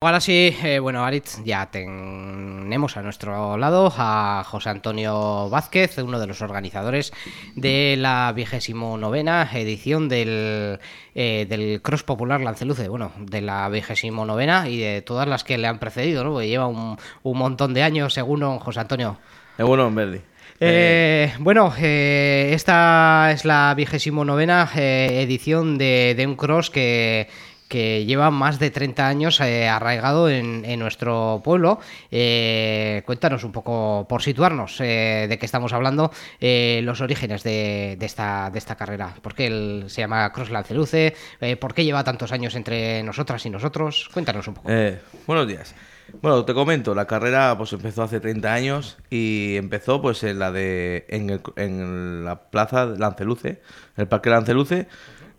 Ahora sí, eh, bueno, Aritz, ya tenemos a nuestro lado a José Antonio Vázquez, uno de los organizadores de la vigésimo novena edición del, eh, del Cross Popular Lanceluce, bueno, de la vigésimo novena y de todas las que le han precedido, ¿no? Porque lleva un, un montón de años, según José Antonio. Es bueno, Verdi. Eh, bueno, eh, esta es la vigésimo novena eh, edición de, de un cross que, que lleva más de 30 años eh, arraigado en, en, nuestro pueblo. Eh, cuéntanos un poco, por situarnos eh, de qué estamos hablando, los orígenes de, esta, de esta carrera. ¿Por qué él se llama Cross Lanceluce? ¿Por qué lleva tantos años entre nosotras y nosotros? Cuéntanos un poco. buenos días. Bueno, te comento, la carrera pues empezó hace 30 años y empezó pues en la de en, el, en la plaza Lanceluce, el parque Lanceluce.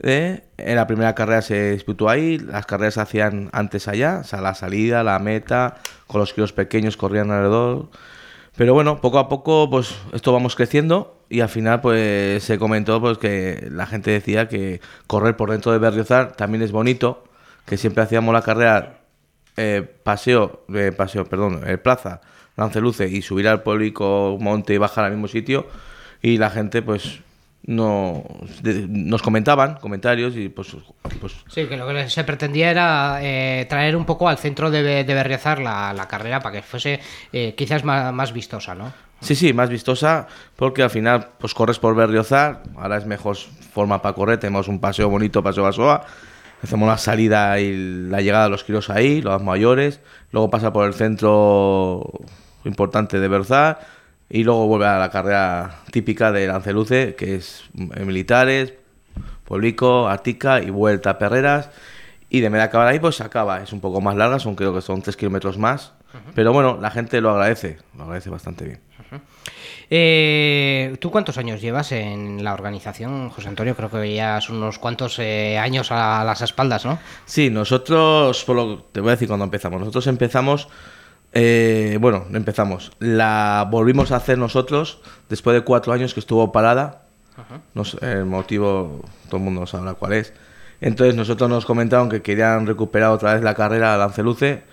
Eh, en la primera carrera se disputó ahí, las carreras se hacían antes allá, o sea, la salida, la meta, con los kilos pequeños corrían alrededor. Pero bueno, poco a poco pues esto vamos creciendo y al final pues se comentó pues que la gente decía que correr por dentro de Berriozar también es bonito, que siempre hacíamos la carrera eh, paseo, eh, paseo, perdón, el plaza, Lanceluce y subir al público monte y bajar al mismo sitio y la gente pues no de, nos comentaban comentarios y pues, pues, sí que lo que se pretendía era eh, traer un poco al centro de, de Berriozar la, la, carrera para que fuese eh, quizás más, más, vistosa no sí sí más vistosa porque al final pues corres por Berriozar ahora es mejor forma para correr tenemos un paseo bonito paseo Basoa hacemos la salida y la llegada de los kilos ahí, los mayores, luego pasa por el centro importante de Berzar y luego vuelve a la carrera típica de Lanceluce, que es militares, Pueblico, Artica y vuelta a Perreras. Y de media acabar ahí, pues se acaba. Es un poco más larga, son creo que son 3 kilómetros más. Uh -huh. Pero bueno, la gente lo agradece, lo agradece bastante bien. Uh -huh. Eh, ¿Tú cuántos años llevas en la organización, José Antonio? Creo que ya son unos cuantos eh, años a, las espaldas, ¿no? Sí, nosotros, por lo te voy a decir cuando empezamos. Nosotros empezamos, eh, bueno, empezamos. La volvimos a hacer nosotros después de cuatro años que estuvo parada. No sé, el motivo, todo el mundo sabrá cuál es. Entonces nosotros nos comentaron que querían recuperar otra vez la carrera a Lanceluce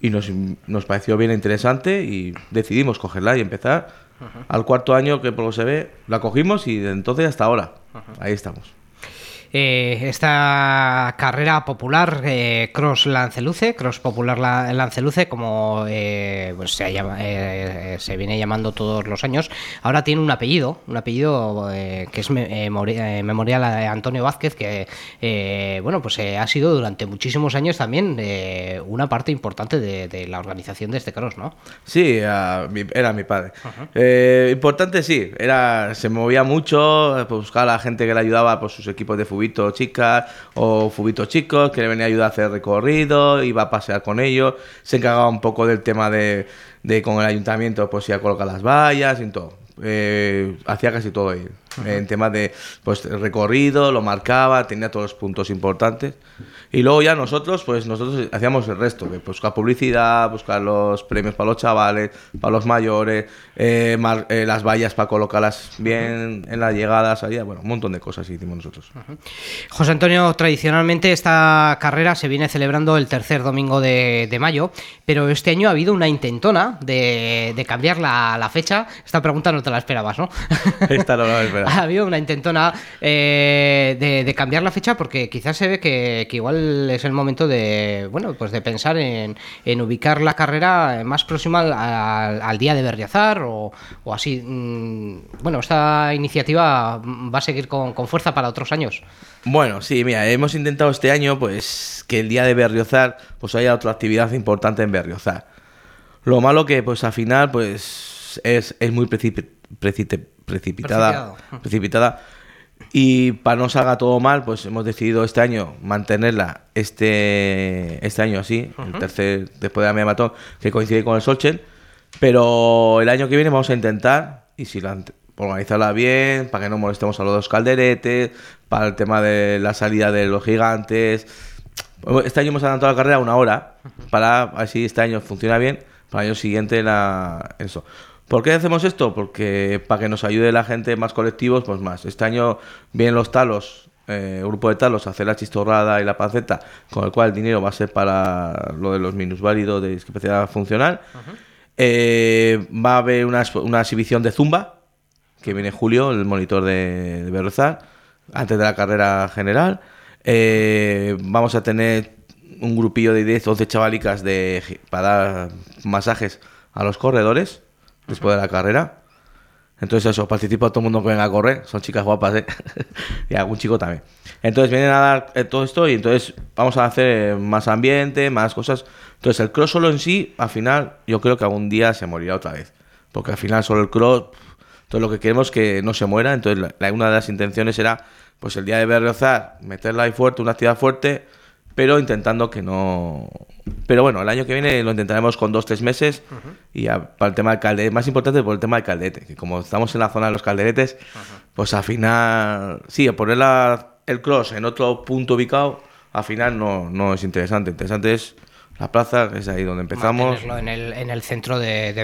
y nos, nos pareció bien interesante y decidimos cogerla y empezar. Al cuarto año, que por lo que se ve, la cogimos y de entonces hasta ahora. Ahí estamos. Eh, esta carrera popular eh, Cross Lanceluce, Cross Popular Lanceluce, como eh, pues se, llama, eh, se, viene llamando todos los años, ahora tiene un apellido, un apellido que es me memorial a Antonio Vázquez, que bueno pues ha sido durante muchísimos años también una parte importante de, de, la organización de este cross, ¿no? Sí, era mi padre. Uh -huh. importante sí, era se movía mucho, pues, buscaba a la gente que le ayudaba por pues, sus equipos de fútbol fubito chicas o fubito chicos que le venía a ayudar a hacer recorrido, iba a pasear con ellos, se encargaba un poco del tema de, de con el ayuntamiento, pues iba a colocar las vallas y todo. Eh, hacía casi todo él. Uh -huh. En temas de pues recorrido, lo marcaba, tenía todos los puntos importantes. Y luego ya nosotros, pues nosotros hacíamos el resto, que buscar publicidad, buscar los premios para los chavales, para los mayores, eh, mar, eh, las vallas para colocarlas bien en las llegadas, allá, bueno, un montón de cosas hicimos nosotros. Uh -huh. José Antonio, tradicionalmente esta carrera se viene celebrando el tercer domingo de, de mayo, pero este año ha habido una intentona de, de cambiar la, la, fecha. Esta pregunta no te la esperabas, ¿no? Esta no la esperaba. Ha habido una intentona eh, de, de, cambiar la fecha porque quizás se ve que, que igual es el momento de bueno pues de pensar en, en ubicar la carrera más próxima al, al, al día de Berriazar o, o así. Mm, bueno, esta iniciativa va a seguir con, con, fuerza para otros años. Bueno, sí, mira, hemos intentado este año pues que el día de Berriozar pues haya otra actividad importante en Berriozar. Lo malo que pues al final pues es, es muy precip, precip, precipitada, precipitada y para no salga todo mal, pues hemos decidido este año mantenerla este este año así, uh -huh. el tercer después de la media matón, que coincide con el Solchen. Pero el año que viene vamos a intentar, y si la, organizarla bien, para que no molestemos a los dos calderetes, para el tema de la salida de los gigantes. Este año hemos adelantado la carrera una hora, para así este año funciona bien, para el año siguiente la, eso. ¿Por qué hacemos esto? Porque para que nos ayude la gente más colectivos, pues más. Este año vienen los talos eh, grupo de talos hacer la chistorrada y la panceta, con el cual el dinero va a ser para lo de los minusválidos de discapacidad funcional. Eh, va a haber una, exhibición de Zumba, que viene en julio, el monitor de, de antes de la carrera general. Eh, vamos a tener un grupillo de 10, 11 chavalicas de, para dar masajes a los corredores después de la carrera. Entonces eso, participa todo el mundo que venga a correr, son chicas guapas, ¿eh? y algún chico también. Entonces vienen a dar eh, todo esto y entonces vamos a hacer más ambiente, más cosas. Entonces el cross solo en sí, al final, yo creo que algún día se morirá otra vez. Porque al final solo el cross, todo lo que queremos es que no se muera. Entonces la- una de las intenciones era, pues el día de berriozar, meterla ahí fuerte, una actividad fuerte, pero intentando que no... Pero bueno, el año que viene lo intentaremos con dos, tres meses y para el tema del caldete, más importante por el tema del caldete, que como estamos en la zona de los calderetes, pues al final, sí, poner la- el cross en otro punto ubicado, al final no, no es interesante. Interesante es la plaza, es ahí donde empezamos. En el, en el centro de, de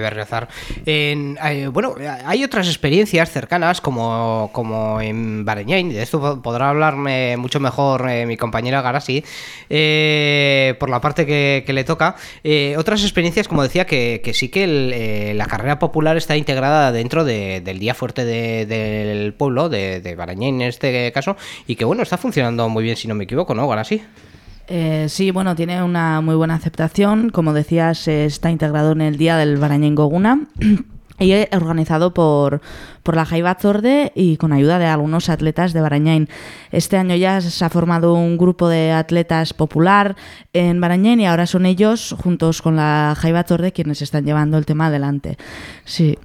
eh, bueno, hay otras experiencias cercanas, como, como en Bareñain, de esto po- podrá hablarme mucho mejor eh, mi compañera Garasi, eh, por la parte que, le toca. Eh, otras experiencias, como decía, que, sí que el, eh, la carrera popular está integrada dentro de- del día fuerte de- del pueblo, de, de Bareñain en este caso, y que bueno, está funcionando muy bien, si no me equivoco, ¿no, Garasi? Eh, sí, bueno, tiene una muy buena aceptación. Como decías, está integrado en el Día del Barañén Goguna y eh, organizado por, por la Jaiba Zorde y con ayuda de algunos atletas de Barañain. Este año ya se ha formado un grupo de atletas popular en Barañain y ahora son ellos, juntos con la Jaiba Zorde, quienes están llevando el tema adelante. Sí.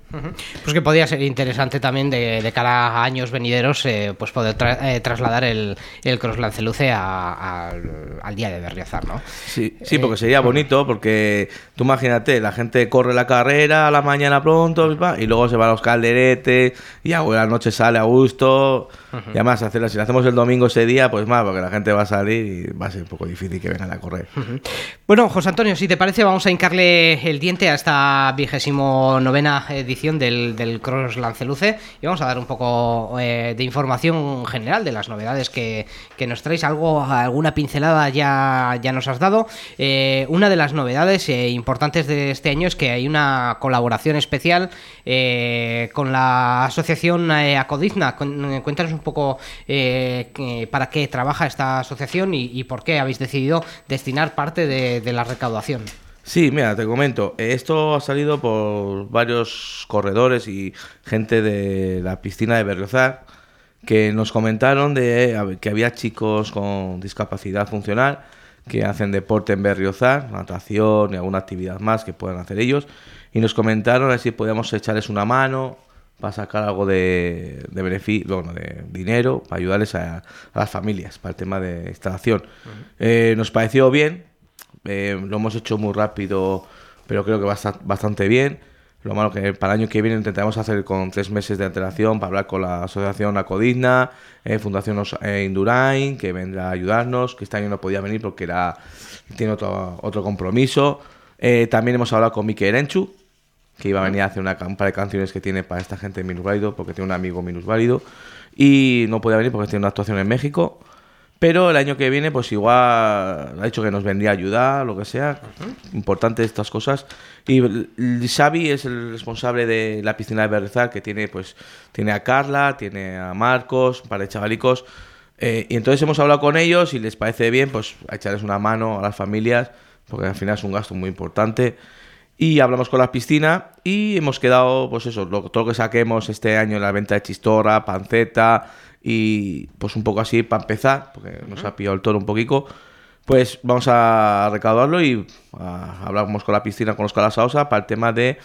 Pues que podría ser interesante también de, de cara a años venideros, eh, pues poder tra- eh, trasladar el, el Cross Lanceluce a- al, al día de Berriozar, ¿no? Sí, sí, porque sería bonito, porque tú imagínate, la gente corre la carrera a la mañana pronto y luego se va a los calderetes y a la noche sale a gusto. Y además, hacerla, si lo hacemos el domingo ese día, pues más, porque la gente va a salir y va a ser un poco difícil que vengan a correr. Bueno, José Antonio, si te parece, vamos a hincarle el diente a esta vigésimo novena edición del, del Cross Lanceluce y vamos a dar un poco eh, de información general de las novedades que, que nos traéis. Algo, alguna pincelada ya, ya nos has dado. Eh, una de las novedades eh, importantes de este año es que hay una colaboración especial eh, con la asociación eh, Acodizna. Cuéntanos un poco eh, para qué trabaja esta asociación y, por qué habéis decidido destinar parte de, la recaudación. Sí, mira, te comento. Esto ha salido por varios corredores y gente de la piscina de Berriozar que nos comentaron de que había chicos con discapacidad funcional que hacen deporte en Berriozar, natación y alguna actividad más que puedan hacer ellos. Y nos comentaron a ver si podíamos echarles una mano para sacar algo de, de beneficio, bueno, de dinero, para ayudarles a, a las familias, para el tema de instalación. Eh, nos pareció bien, eh, lo hemos hecho muy rápido, pero creo que va bastante bien. Lo malo que para el año que viene intentaremos hacer con tres meses de antelación para hablar con la asociación Acodigna, eh, Fundación Os- eh, Indurain, que vendrá a ayudarnos, que este año no podía venir porque era tiene otro, otro compromiso. Eh, también hemos hablado con Mike Erenchu, que iba a venir a hacer una, un par de canciones que tiene para esta gente minusválido, porque tiene un amigo minusválido, y no podía venir porque tiene una actuación en México. Pero el año que viene, pues igual ha dicho que nos vendría a ayudar, lo que sea. Importante estas cosas. Y Xavi es el responsable de la piscina de Berrizar, que tiene, pues, tiene a Carla, tiene a Marcos, un par de chavalicos. Eh, y entonces hemos hablado con ellos y les parece bien, pues, a echarles una mano a las familias, porque al final es un gasto muy importante. Y hablamos con la piscina y hemos quedado, pues eso, lo- todo lo que saquemos este año en la venta de chistorra, panceta y pues un poco así para empezar, porque nos ha pillado el toro un poquito, pues vamos a recaudarlo y ah, hablamos con la piscina, con los Calasaosa para el tema de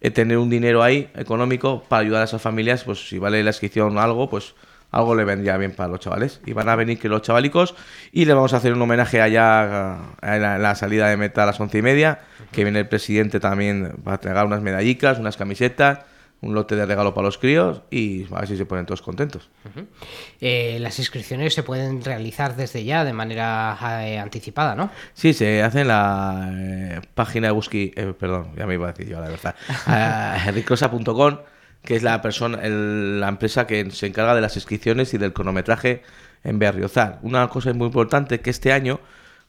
eh, tener un dinero ahí económico para ayudar a esas familias, pues si vale la inscripción o algo, pues algo le vendría bien para los chavales. Y van a venir que los chavalicos y le vamos a hacer un homenaje allá en la, en la salida de meta a las once y media, que viene el presidente también va a entregar unas medallicas, unas camisetas, un lote de regalo para los críos y a ver si se ponen todos contentos. Eh, las inscripciones se pueden realizar desde ya de manera eh, anticipada, ¿no? Sí, se hace en la eh, página de Busqui, eh, perdón, ya me iba a decir yo la verdad, uh, ricrosa.com, que es la persona, el- la empresa que se encarga de las inscripciones y del cronometraje en Berriozar. Una cosa muy importante que este año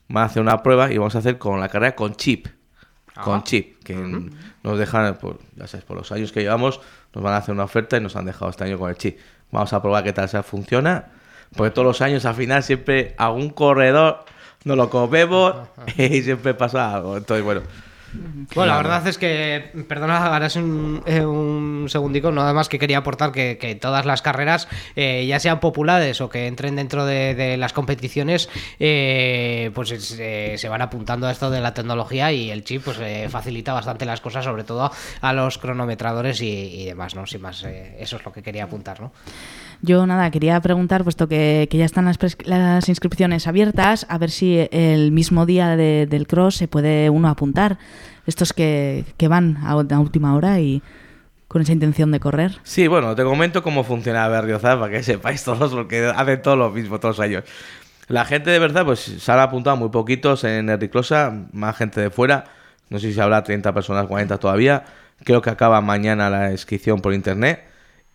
van a hacer una prueba y vamos a hacer con la carrera con chip. Con Ah. chip, que nos dejan, por, ya sabes, por los años que llevamos, nos van a hacer una oferta y nos han dejado este año con el chip. Vamos a probar qué tal se funciona, porque todos los años al final siempre algún corredor nos lo comemos y siempre pasa algo. Entonces, bueno. Bueno, la verdad es que, perdona, ahora es un, eh, un segundico, nada más que quería aportar que, que todas las carreras, eh, ya sean populares o que entren dentro de, de las competiciones, eh, pues es- eh, se van apuntando a esto de la tecnología y el chip pues eh, facilita bastante las cosas, sobre todo a los cronometradores y, y demás, ¿no? Sin más, eh, eso es lo que quería apuntar, ¿no? Yo nada, quería preguntar, puesto que, que ya están las, las inscripciones abiertas, a ver si el mismo día de- del cross se puede uno apuntar. Estos que, que van a, última hora y con esa intención de correr. Sí, bueno, te comento cómo funciona Berriozar para que sepáis todos, porque hacen todo lo mismo todos los años. La gente de verdad, pues se han apuntado muy poquitos en Ericlosa, más gente de fuera. No sé si habrá 30 personas, 40 todavía. Creo que acaba mañana la inscripción por internet.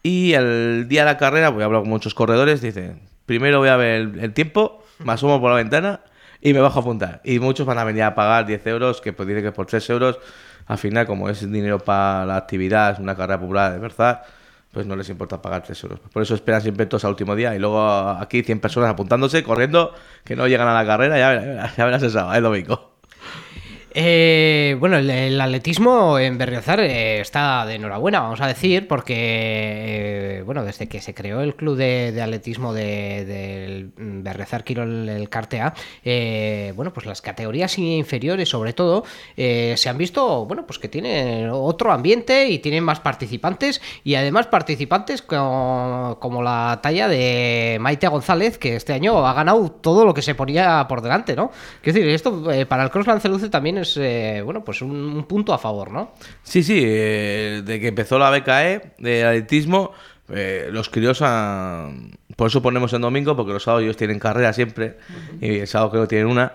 Y el día de la carrera, voy a hablar con muchos corredores, dicen, primero voy a ver el, el tiempo, me asomo por la ventana y me bajo a apuntar. Y muchos van a venir a pagar 10 euros, que pues dice que por 3 euros, al final, como es dinero para la actividad, es una carrera popular de verdad, pues no les importa pagar 3 euros. Por eso esperan siempre todos al último día. Y luego aquí 100 personas apuntándose, corriendo, que no llegan a la carrera, ya verás, ya verás el sábado, el domingo. Eh, bueno, el, atletismo en Berriozar eh, está de enhorabuena, vamos a decir, porque eh, bueno, desde que se creó el club de, de atletismo de- del Berriozar Quirol el Cartea, eh, bueno, pues las categorías inferiores, sobre todo, se han visto, bueno, pues que tienen otro ambiente y tienen más participantes y además participantes co- como la talla de Maite González, que este año ha ganado todo lo que se ponía por delante, ¿no? Quiero decir, esto para el Cross Lanceluce también es, eh, bueno, pues un, un punto a favor, ¿no? Sí, sí, eh, de que empezó la BKE de atletismo, eh, los críos han... Por eso ponemos en domingo, porque los sábados ellos tienen carrera siempre, y el sábado creo que tienen una.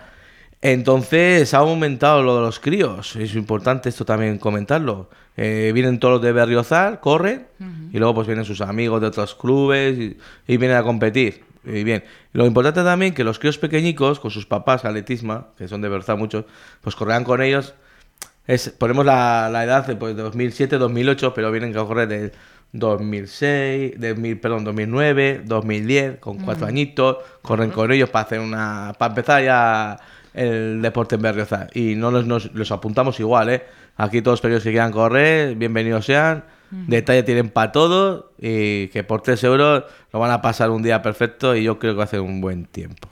Entonces ha aumentado lo de los críos, es importante esto también comentarlo. Eh, vienen todos los de Berriozar, corren, y luego pues vienen sus amigos de otros clubes y, y vienen a competir. Y bien, lo importante también que los críos pequeñicos, con sus papás, atletismo, que son de Berriozar muchos, pues correrán con ellos. Es, ponemos la, la edad de, pues, de 2007, 2008, pero vienen a correr del 2006, del, mil- perdón, 2009, 2010, con cuatro añitos, corren con ellos para hacer una, para empezar ya el deporte en Berriozar. Y no los, nos- los apuntamos igual, ¿eh? Aquí todos los pequeños que quieran correr, bienvenidos sean. Detalle tienen para todo y que por 3 euros lo van a pasar un día perfecto y yo creo que va a hacer un buen tiempo.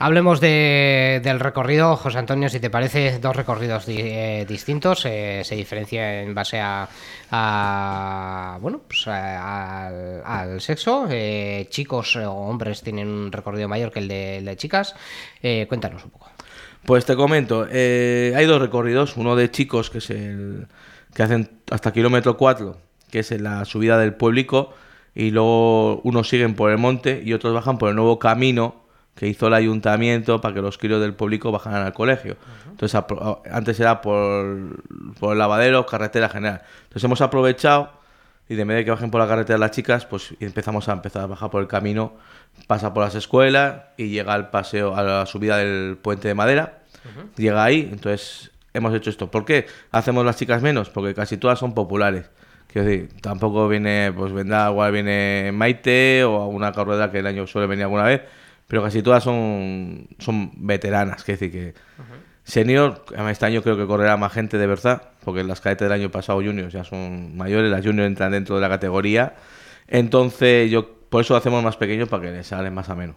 Hablemos de- del recorrido, José Antonio, si te parece, dos recorridos di- eh, distintos, eh, se diferencia en base a, a, bueno, pues a- al, al sexo, eh, chicos o hombres tienen un recorrido mayor que el de, el de chicas, Eh, cuéntanos un poco. Pues te comento, eh, hay dos recorridos, uno de chicos, que es el que hacen hasta kilómetro 4, que es en la subida del pueblico, y luego unos siguen por el monte y otros bajan por el nuevo camino que hizo el ayuntamiento para que los críos del público bajaran al colegio. Entonces, antes era por, por el lavadero, carretera general. Entonces hemos aprovechado y de medio que bajen por la carretera las chicas, pues empezamos a empezar a bajar por el camino, pasa por las escuelas y llega al paseo, a la subida del puente de madera, llega ahí, entonces hemos hecho esto. ¿Por qué hacemos las chicas menos? Porque casi todas son populares. Quiero decir, tampoco viene, pues vendrá, igual viene Maite o alguna carrera que el año suele venir alguna vez, pero casi todas son, son veteranas, quiero decir que... Senior, además, este año creo que correrá más gente de verdad, porque las cadetes del año pasado juniors ya son mayores, las juniors entran dentro de la categoría. Entonces, yo por eso lo hacemos más pequeños para que les salen más a menos.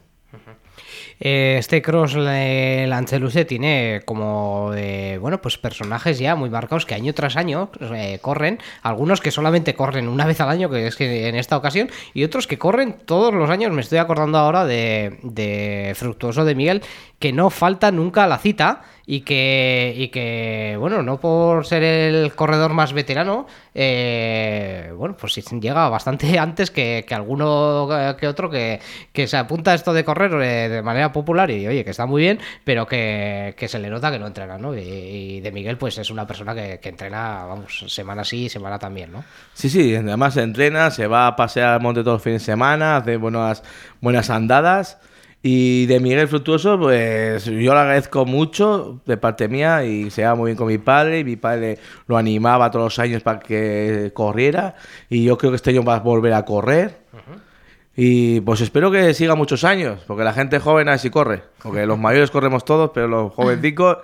Eh, Este Cross eh, Lanceluce tiene como eh, bueno pues personajes ya muy marcados que año tras año eh, corren, algunos que solamente corren una vez al año, que es que en esta ocasión, y otros que corren todos los años. Me estoy acordando ahora de, Fructuoso de Miguel, que no falta nunca la cita y que, y que bueno, no por ser el corredor más veterano, eh, bueno, pues llega bastante antes que, alguno que otro que, se apunta a esto de correr eh, de manera popular y oye, que está muy bien, pero que, se le nota que no entrena, ¿no? Y, de Miguel, pues es una persona que, entrena, vamos, semana sí, semana también, ¿no? Sí, sí, además entrena, se va a pasear al monte todos los fines de semana, hace buenas, buenas andadas. Y de Miguel Fructuoso, pues yo le agradezco mucho de parte mía y se va muy bien con mi padre. Y mi padre lo animaba todos los años para que corriera. Y yo creo que este año va a volver a correr. Y pues espero que siga muchos años, porque la gente joven así corre. Porque los mayores corremos todos, pero los jovencicos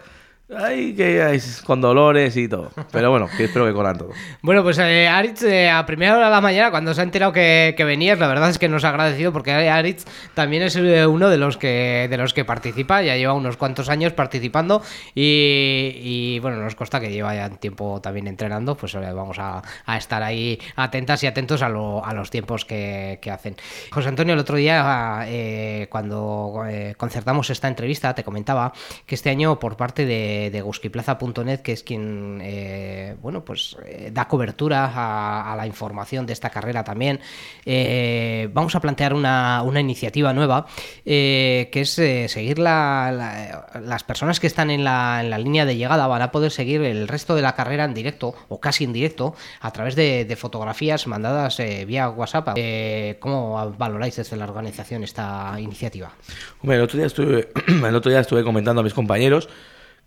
Ay, que con dolores y todo. Pero bueno, espero que corran todo. Bueno, pues eh, Aritz, eh, a primera hora de la mañana, cuando se ha enterado que, venías, la verdad es que nos ha agradecido porque Aritz también es eh, uno de los que de los que participa, ya lleva unos cuantos años participando y, bueno, nos consta que lleva ya tiempo también entrenando, pues vamos a, estar ahí atentas y atentos a, los tiempos que, hacen. José Antonio, el otro día, cuando concertamos esta entrevista, te comentaba que este año por parte de de, guskiplaza.net, que es quien eh, bueno, pues, eh, da cobertura a, la información de esta carrera también. Eh, vamos a plantear una, iniciativa nueva, que es seguir las personas que están en la, en la, línea de llegada, van a poder seguir el resto de la carrera en directo o casi en directo a través de, fotografías mandadas vía WhatsApp. ¿Cómo valoráis desde la organización esta iniciativa? el otro día estuve, el otro día estuve comentando a mis compañeros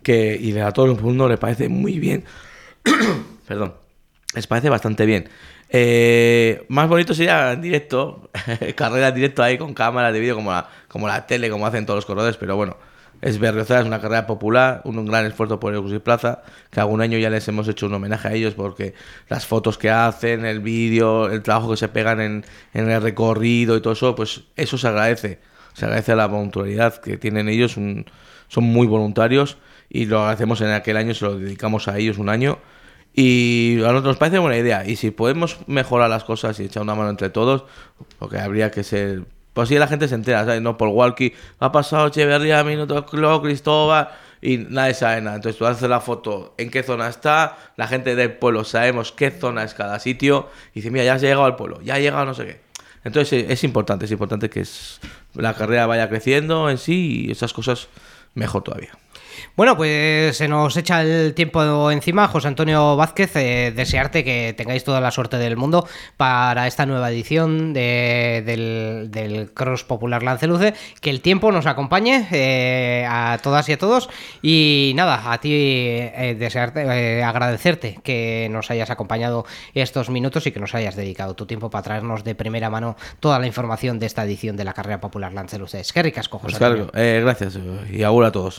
que y a todo el mundo le parece muy bien. Perdón, les parece bastante bien. Eh, más bonito sería en directo, carrera en directo ahí con cámaras de vídeo como la, como la tele, como hacen todos los corredores, pero bueno, es Berriozar, es una carrera popular, un, gran esfuerzo por el y Plaza, que algún año ya les hemos hecho un homenaje a ellos porque las fotos que hacen, el vídeo, el trabajo que se pegan en, en el recorrido y todo eso, pues eso se agradece. Se agradece la puntualidad que tienen ellos, son muy voluntarios y lo hacemos en aquel año, se lo dedicamos a ellos un año. Y a nosotros nos parece buena idea. Y si podemos mejorar las cosas y echar una mano entre todos, porque habría que ser. Pues así la gente se entera, ¿sabes? No por walkie. Ha pasado Echeverría, minutos, Cristóbal. Y nadie sabe nada. Entonces tú haces la foto en qué zona está. La gente del pueblo sabemos qué zona es cada sitio. Y dice, mira, ya has llegado al pueblo, ya ha llegado no sé qué. Entonces es importante, es importante que la carrera vaya creciendo en sí y esas cosas mejor todavía. Bueno, pues se nos echa el tiempo encima. José Antonio Vázquez, eh, desearte que tengáis toda la suerte del mundo para esta nueva edición del, Cross Popular Lanceluce. Que el tiempo nos acompañe eh, a todas y a todos. Y nada, a ti eh, desearte, agradecerte que nos hayas acompañado estos minutos y que nos hayas dedicado tu tiempo para traernos de primera mano toda la información de esta edición de la Carrera Popular Lanceluce. Es que ricasco, José pues Antonio. gracias y auguro a todos.